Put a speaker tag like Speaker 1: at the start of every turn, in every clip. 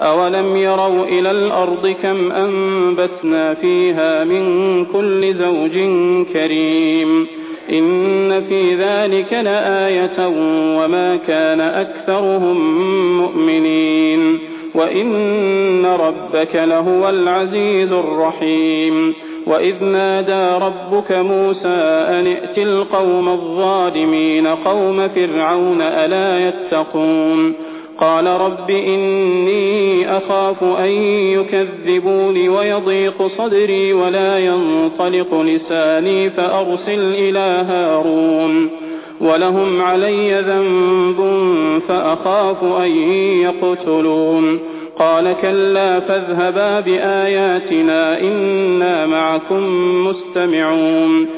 Speaker 1: أولم يروا إلى الأرض كم أنبتنا فيها من كل زوج كريم إن في ذلك لآية وما كان أكثرهم مؤمنين وإن ربك لهو العزيز الرحيم وإذ نادى ربك موسى أن ائت القوم الظالمين قوم فرعون ألا يتقون قال رب إني أخاف أن يكذبون ويضيق صدري ولا ينطلق لساني فأرسل إلى هارون ولهم علي ذنب فأخاف أن يقتلون قال كلا فاذهبا بآياتنا إنا معكم مستمعون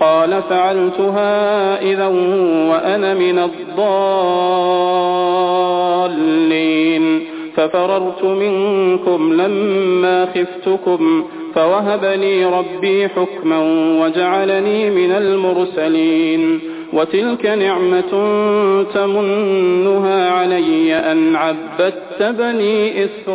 Speaker 1: قال فعلتها إذا وأنا من الضالين. ففررت منكم لما خفتكم فوهب لي ربي حكما وجعلني من المرسلين. وتلك نعمة تمنها علي أن عبدت بني إسرائيل.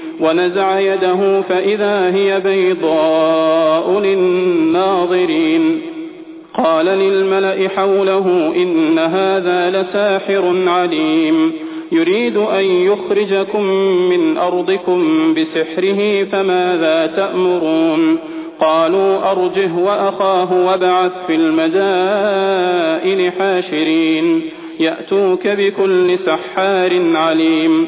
Speaker 1: ونزع يده فإذا هي بيضاء للناظرين. قال للملأ حوله إن هذا لساحر عليم. يريد أن يخرجكم من أرضكم بسحره فماذا تأمرون؟ قالوا أرجه وأخاه وابعث في المدائن حاشرين. يأتوك بكل سحار عليم.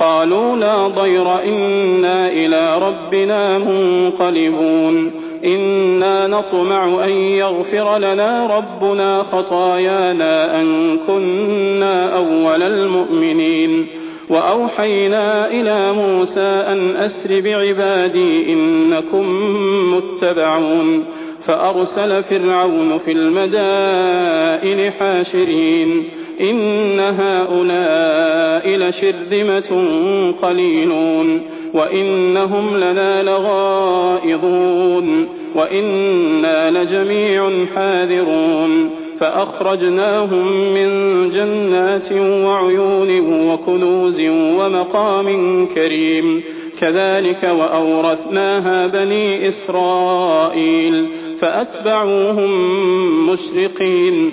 Speaker 1: قالوا لا ضير إنا إلى ربنا منقلبون. إنا نطمع أن يغفر لنا ربنا خطايانا أن كنا أول المؤمنين. وأوحينا إلى موسى أن أسر بعبادي إنكم متبعون. فأرسل فرعون في المدائن حاشرين. إن هؤلاء لشرذمة قليلون وإنهم لنا لغائظون وإنا لجميع حاذرون فأخرجناهم من جنات وعيون وكنوز ومقام كريم كذلك وأورثناها بني إسرائيل فأتبعوهم مشرقين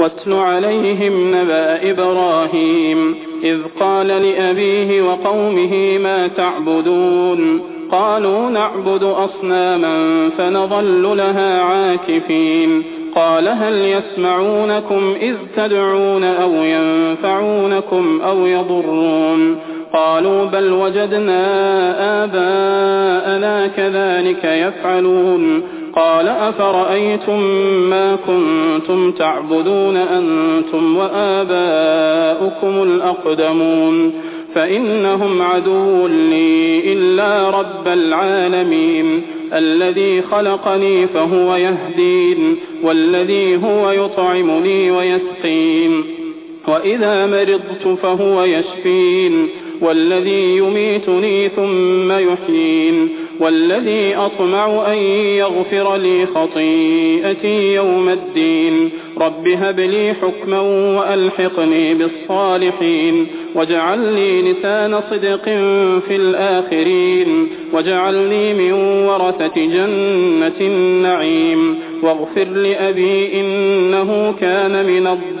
Speaker 1: واتل عليهم نبأ إبراهيم إذ قال لأبيه وقومه ما تعبدون؟ قالوا نعبد أصناما فنظل لها عاكفين. قال هل يسمعونكم إذ تدعون أو ينفعونكم أو يضرون؟ قالوا بل وجدنا آباءنا كذلك يفعلون. قال أفرأيتم ما كنتم تعبدون أنتم وآباؤكم الأقدمون فإنهم عدو لي إلا رب العالمين الذي خلقني فهو يهدين والذي هو يطعمني ويسقين وإذا مرضت فهو يشفين والذي يميتني ثم يحيين والذي أطمع أن يغفر لي خطيئتي يوم الدين. رب هب لي حكما وألحقني بالصالحين. واجعل لي لسان صدق في الآخرين. واجعلني من ورثة جنة النعيم. واغفر لأبي إنه كان من الضالين.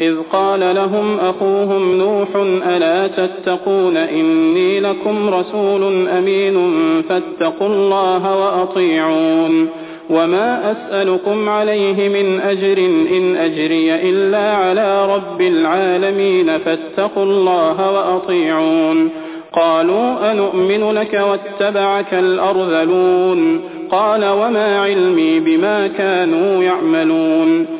Speaker 1: إذ قال لهم أخوهم نوح ألا تتقون إني لكم رسول أمين فاتقوا الله وأطيعون وما أسألكم عليه من أجر إن أجري إلا على رب العالمين فاتقوا الله وأطيعون قالوا أنؤمن لك واتبعك الأرذلون قال وما علمي بما كانوا يعملون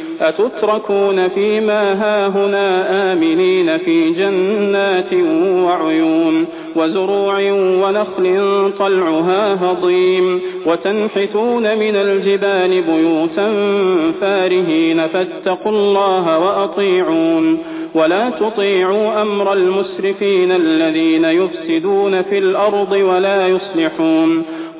Speaker 1: أتتركون فيما هاهنا آمنين في جنات وعيون وزروع ونخل طلعها هضيم وتنحتون من الجبال بيوتا فارهين فاتقوا الله وأطيعون ولا تطيعوا أمر المسرفين الذين يفسدون في الأرض ولا يصلحون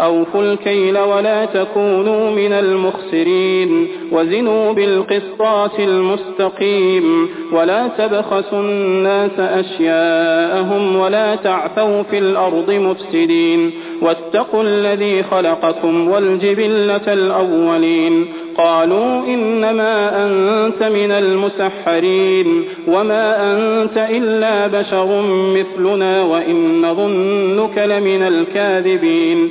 Speaker 1: أوفوا الكيل ولا تكونوا من المخسرين. وزنوا بالقسطاس المستقيم. ولا تبخسوا الناس أشياءهم ولا تعثوا في الأرض مفسدين. واتقوا الذي خلقكم والجبلة الأولين. قالوا إنما أنت من المسحرين. وما أنت إلا بشر مثلنا وإن ظنك لمن الكاذبين.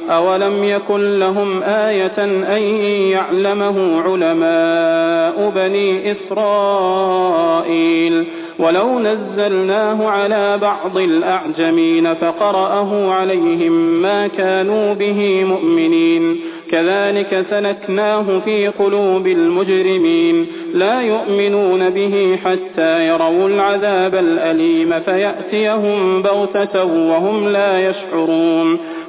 Speaker 1: أولم يكن لهم آية أن يعلمه علماء بني إسرائيل ولو نزلناه على بعض الأعجمين فقرأه عليهم ما كانوا به مؤمنين كذلك سلكناه في قلوب المجرمين لا يؤمنون به حتى يروا العذاب الأليم فيأتيهم بغتة وهم لا يشعرون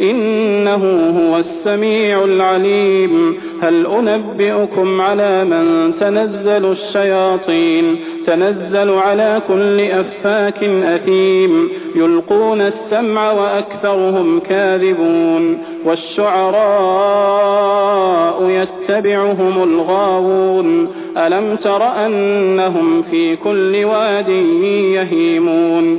Speaker 1: إنه هو السميع العليم. هل أنبئكم على من تنزل الشياطين؟ تنزل على كل أفاك أثيم. يلقون السمع وأكثرهم كاذبون. والشعراء يتبعهم الغاوون. ألم تر أنهم في كل واد يهيمون؟